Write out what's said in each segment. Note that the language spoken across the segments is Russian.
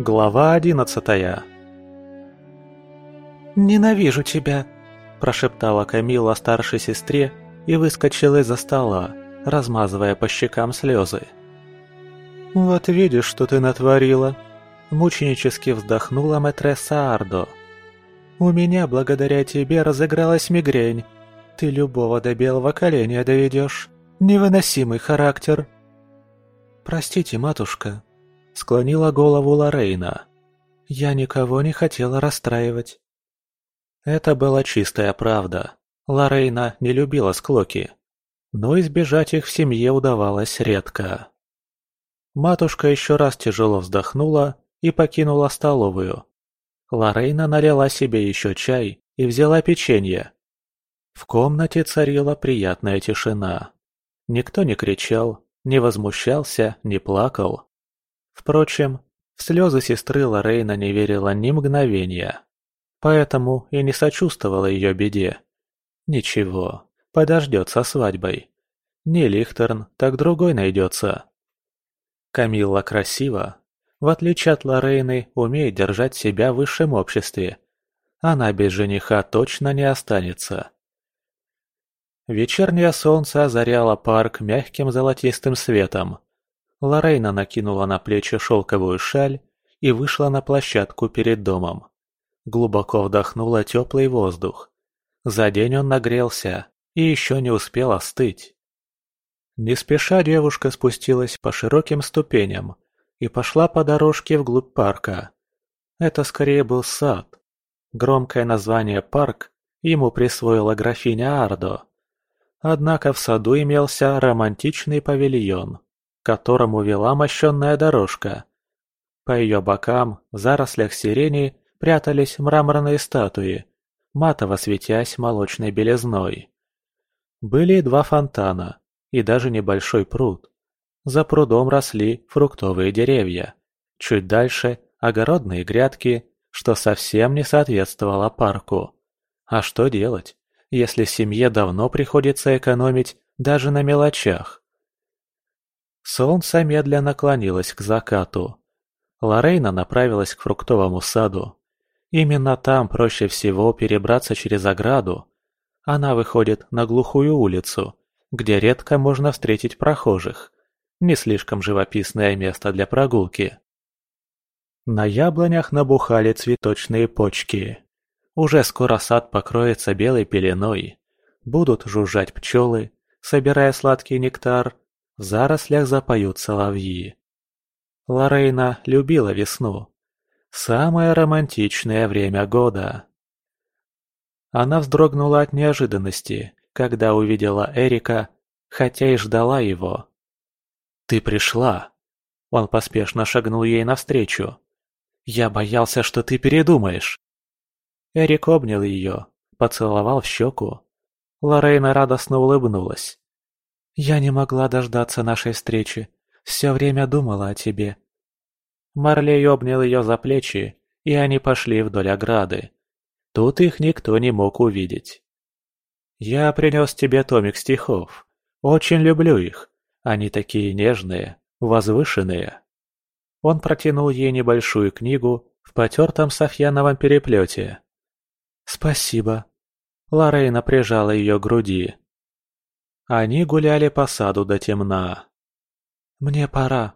Глава одиннадцатая «Ненавижу тебя!» – прошептала Камила старшей сестре и выскочила из-за стола, размазывая по щекам слезы. «Вот видишь, что ты натворила!» – мученически вздохнула мэтресса Ардо. «У меня благодаря тебе разыгралась мигрень. Ты любого до белого коленя доведешь. Невыносимый характер!» «Простите, матушка», — склонила голову Лорейна. «Я никого не хотела расстраивать». Это была чистая правда. Лорейна не любила склоки, но избежать их в семье удавалось редко. Матушка еще раз тяжело вздохнула и покинула столовую. Лорейна налила себе еще чай и взяла печенье. В комнате царила приятная тишина. Никто не кричал, не возмущался, не плакал. Впрочем, в слезы сестры Лорейна не верила ни мгновения. Поэтому и не сочувствовала ее беде. Ничего, подождет со свадьбой. Не Лихтерн, так другой найдется. Камилла красива. В отличие от Лорейны, умеет держать себя в высшем обществе. Она без жениха точно не останется. Вечернее солнце озаряло парк мягким золотистым светом. Лорейна накинула на плечи шелковую шаль и вышла на площадку перед домом. Глубоко вдохнула теплый воздух. За день он нагрелся и еще не успел остыть. Не спеша девушка спустилась по широким ступеням и пошла по дорожке вглубь парка. Это скорее был сад. Громкое название «парк» ему присвоила графиня Ардо. Однако в саду имелся романтичный павильон, к которому вела мощенная дорожка. По ее бокам, в зарослях сирени, прятались мраморные статуи, матово светясь молочной белизной. Были два фонтана и даже небольшой пруд. За прудом росли фруктовые деревья. Чуть дальше – огородные грядки, что совсем не соответствовало парку. А что делать, если семье давно приходится экономить даже на мелочах? Солнце медленно клонилось к закату. Лорейна направилась к фруктовому саду. Именно там проще всего перебраться через ограду. Она выходит на глухую улицу, где редко можно встретить прохожих. Не слишком живописное место для прогулки. На яблонях набухали цветочные почки. Уже скоро сад покроется белой пеленой. Будут жужжать пчелы, собирая сладкий нектар, в зарослях запоют соловьи. Лорейна любила весну. Самое романтичное время года. Она вздрогнула от неожиданности, когда увидела Эрика, хотя и ждала его. «Ты пришла!» Он поспешно шагнул ей навстречу. «Я боялся, что ты передумаешь!» Эрик обнял ее, поцеловал в щеку. Лорейна радостно улыбнулась. «Я не могла дождаться нашей встречи. Все время думала о тебе. Марлей обнял ее за плечи, и они пошли вдоль ограды. Тут их никто не мог увидеть. «Я принес тебе томик стихов. Очень люблю их. Они такие нежные, возвышенные». Он протянул ей небольшую книгу в потертом софьяновом переплете. «Спасибо». Лорейна прижала ее к груди. Они гуляли по саду до темна. «Мне пора»,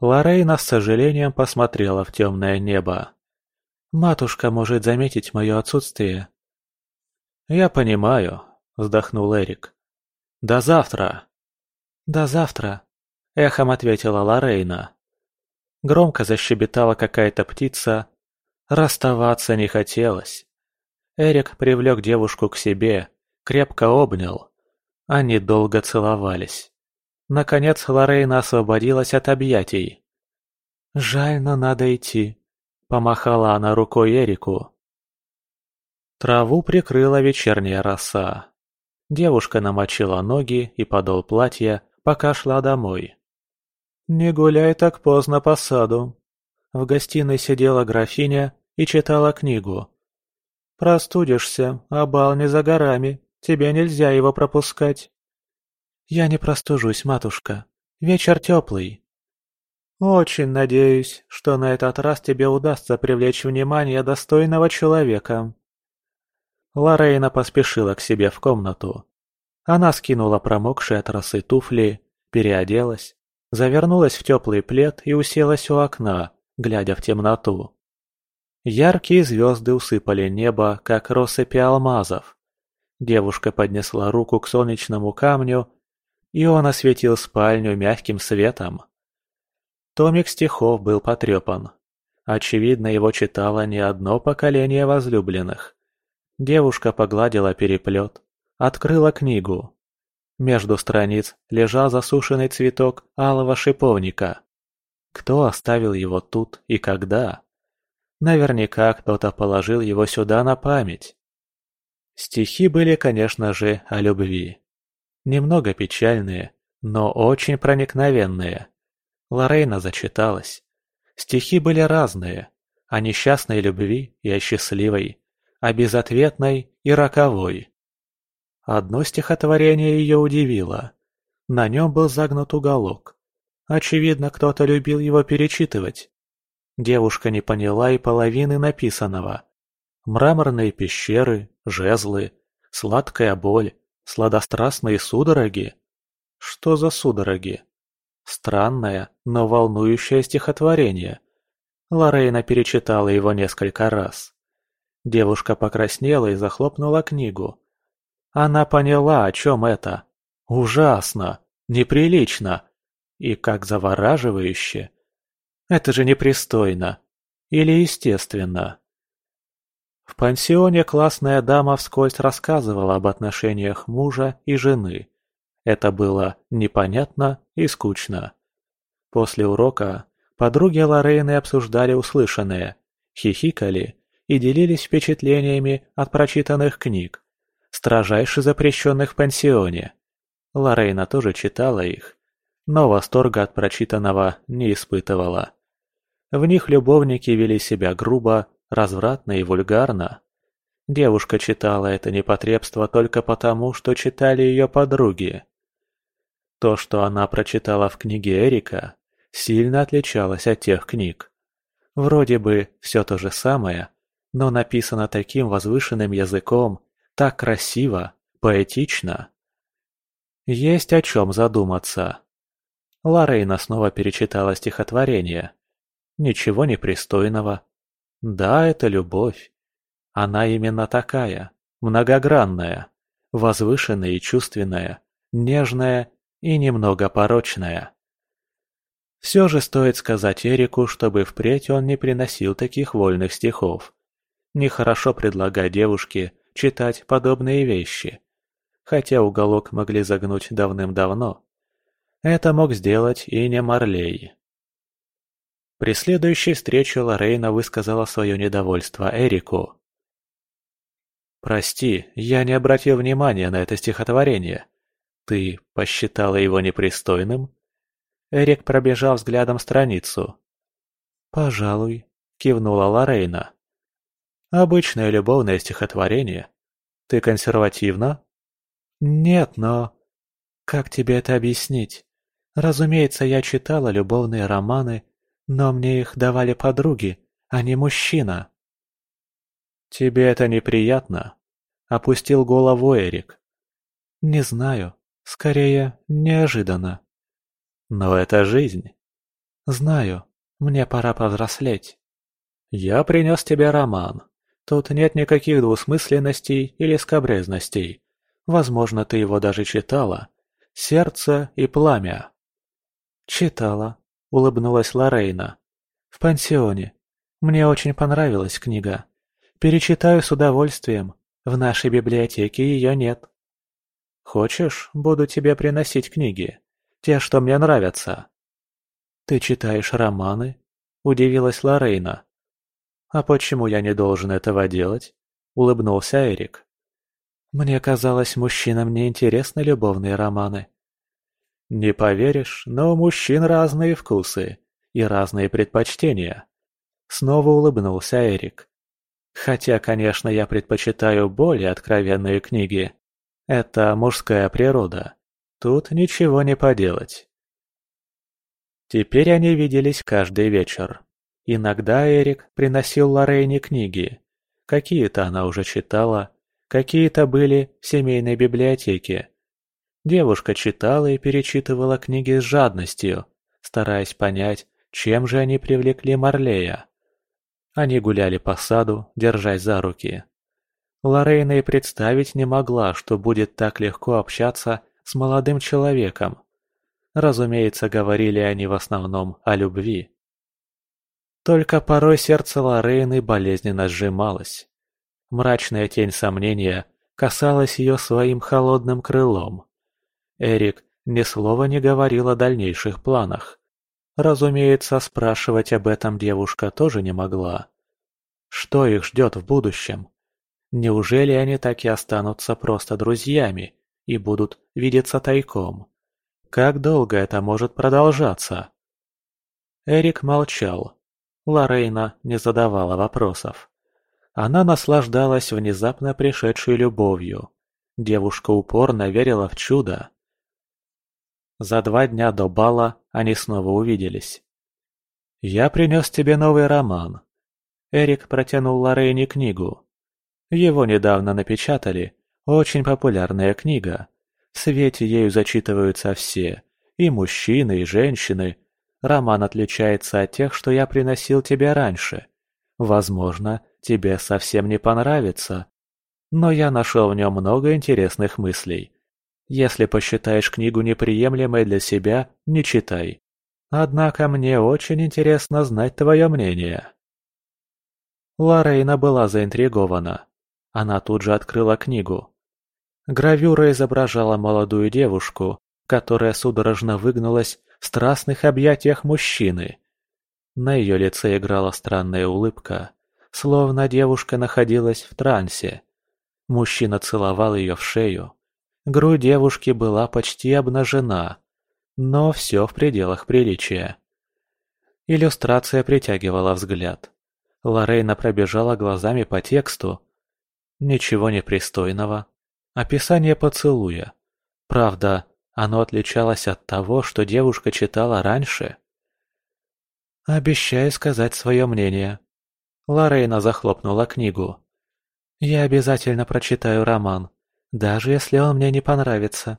Лорейна с сожалением посмотрела в темное небо. «Матушка может заметить мое отсутствие». «Я понимаю», — вздохнул Эрик. «До завтра». «До завтра», — эхом ответила Лорейна. Громко защебетала какая-то птица. Расставаться не хотелось. Эрик привлек девушку к себе, крепко обнял. Они долго целовались. Наконец Лорейна освободилась от объятий. «Жаль, но надо идти», — помахала она рукой Эрику. Траву прикрыла вечерняя роса. Девушка намочила ноги и подол платья, пока шла домой. «Не гуляй так поздно по саду». В гостиной сидела графиня и читала книгу. «Простудишься, а бал не за горами, тебе нельзя его пропускать». «Я не простужусь, матушка. Вечер теплый». «Очень надеюсь, что на этот раз тебе удастся привлечь внимание достойного человека». Лорейна поспешила к себе в комнату. Она скинула промокшие от росы туфли, переоделась, завернулась в теплый плед и уселась у окна, глядя в темноту. Яркие звезды усыпали небо, как россыпи алмазов. Девушка поднесла руку к солнечному камню, и он осветил спальню мягким светом. Томик стихов был потрепан. Очевидно, его читало не одно поколение возлюбленных. Девушка погладила переплет, открыла книгу. Между страниц лежал засушенный цветок алого шиповника. Кто оставил его тут и когда? Наверняка кто-то положил его сюда на память. Стихи были, конечно же, о любви. Немного печальные, но очень проникновенные. Лорейна зачиталась. Стихи были разные, о несчастной любви и о счастливой, о безответной и роковой. Одно стихотворение ее удивило. На нем был загнут уголок. Очевидно, кто-то любил его перечитывать. Девушка не поняла и половины написанного. Мраморные пещеры, жезлы, сладкая боль, сладострастные судороги. Что за судороги? Странное, но волнующее стихотворение. Лорейна перечитала его несколько раз. Девушка покраснела и захлопнула книгу. Она поняла, о чем это. Ужасно, неприлично и как завораживающе. Это же непристойно. Или естественно. В пансионе классная дама вскользь рассказывала об отношениях мужа и жены. Это было непонятно и скучно. После урока подруги Лорейны обсуждали услышанное, хихикали и делились впечатлениями от прочитанных книг строжайше запрещенных в пансионе. Лорейна тоже читала их, но восторга от прочитанного не испытывала. В них любовники вели себя грубо, развратно и вульгарно. Девушка читала это непотребство только потому, что читали ее подруги. То, что она прочитала в книге Эрика, сильно отличалось от тех книг. Вроде бы все то же самое, но написано таким возвышенным языком так красиво, поэтично. Есть о чем задуматься. Лорейна снова перечитала стихотворение. Ничего непристойного. Да, это любовь. Она именно такая, многогранная, возвышенная и чувственная, нежная и немного порочная. Все же стоит сказать Эрику, чтобы впредь он не приносил таких вольных стихов. Нехорошо предлагать девушке читать подобные вещи. Хотя уголок могли загнуть давным-давно. Это мог сделать и не Марлей. При следующей встрече Лорейна высказала свое недовольство Эрику. «Прости, я не обратил внимания на это стихотворение. Ты посчитала его непристойным?» Эрик пробежал взглядом страницу. «Пожалуй», — кивнула Лорейна. Обычное любовное стихотворение. Ты консервативна? Нет, но... Как тебе это объяснить? Разумеется, я читала любовные романы, но мне их давали подруги, а не мужчина. Тебе это неприятно? Опустил голову Эрик. Не знаю. Скорее, неожиданно. Но это жизнь. Знаю. Мне пора повзрослеть. Я принес тебе роман. Тут нет никаких двусмысленностей или скобрезностей. Возможно, ты его даже читала. «Сердце и пламя». «Читала», — улыбнулась Лорейна. «В пансионе. Мне очень понравилась книга. Перечитаю с удовольствием. В нашей библиотеке ее нет». «Хочешь, буду тебе приносить книги? Те, что мне нравятся». «Ты читаешь романы?» — удивилась Лорейна. «А почему я не должен этого делать?» – улыбнулся Эрик. «Мне казалось, мужчинам не интересны любовные романы». «Не поверишь, но у мужчин разные вкусы и разные предпочтения». Снова улыбнулся Эрик. «Хотя, конечно, я предпочитаю более откровенные книги. Это мужская природа. Тут ничего не поделать». Теперь они виделись каждый вечер. Иногда Эрик приносил Лорейне книги. Какие-то она уже читала, какие-то были в семейной библиотеке. Девушка читала и перечитывала книги с жадностью, стараясь понять, чем же они привлекли Марлея. Они гуляли по саду, держась за руки. Лорейна и представить не могла, что будет так легко общаться с молодым человеком. Разумеется, говорили они в основном о любви. Только порой сердце Лорейны болезненно сжималось. Мрачная тень сомнения касалась ее своим холодным крылом. Эрик ни слова не говорил о дальнейших планах. Разумеется, спрашивать об этом девушка тоже не могла. Что их ждет в будущем? Неужели они так и останутся просто друзьями и будут видеться тайком? Как долго это может продолжаться? Эрик молчал. Лорейна не задавала вопросов. Она наслаждалась внезапно пришедшей любовью. Девушка упорно верила в чудо. За два дня до бала они снова увиделись. «Я принес тебе новый роман». Эрик протянул Лорейне книгу. Его недавно напечатали. Очень популярная книга. В свете ею зачитываются все. И мужчины, и женщины. Роман отличается от тех, что я приносил тебе раньше. Возможно, тебе совсем не понравится. Но я нашел в нем много интересных мыслей. Если посчитаешь книгу неприемлемой для себя, не читай. Однако мне очень интересно знать твое мнение. Лорейна была заинтригована. Она тут же открыла книгу. Гравюра изображала молодую девушку, которая судорожно выгнулась в страстных объятиях мужчины. На ее лице играла странная улыбка, словно девушка находилась в трансе. Мужчина целовал ее в шею. Грудь девушки была почти обнажена, но все в пределах приличия. Иллюстрация притягивала взгляд. Лорейна пробежала глазами по тексту, Ничего непристойного. Описание поцелуя. Правда, оно отличалось от того, что девушка читала раньше. «Обещаю сказать свое мнение». Лорейна захлопнула книгу. «Я обязательно прочитаю роман, даже если он мне не понравится.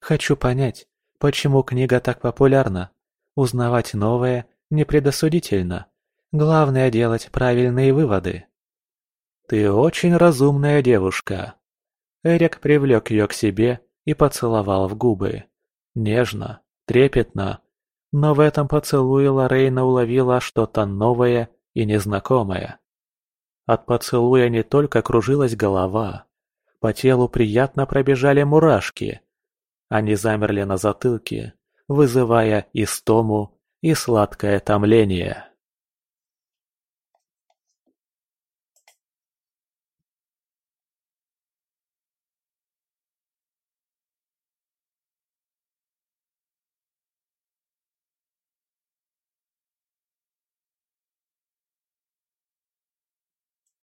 Хочу понять, почему книга так популярна. Узнавать новое не предосудительно. Главное делать правильные выводы». «Ты очень разумная девушка». Эрик привлек ее к себе и поцеловал в губы. Нежно, трепетно. Но в этом поцелуе Лорейна уловила что-то новое и незнакомое. От поцелуя не только кружилась голова. По телу приятно пробежали мурашки. Они замерли на затылке, вызывая истому и сладкое томление.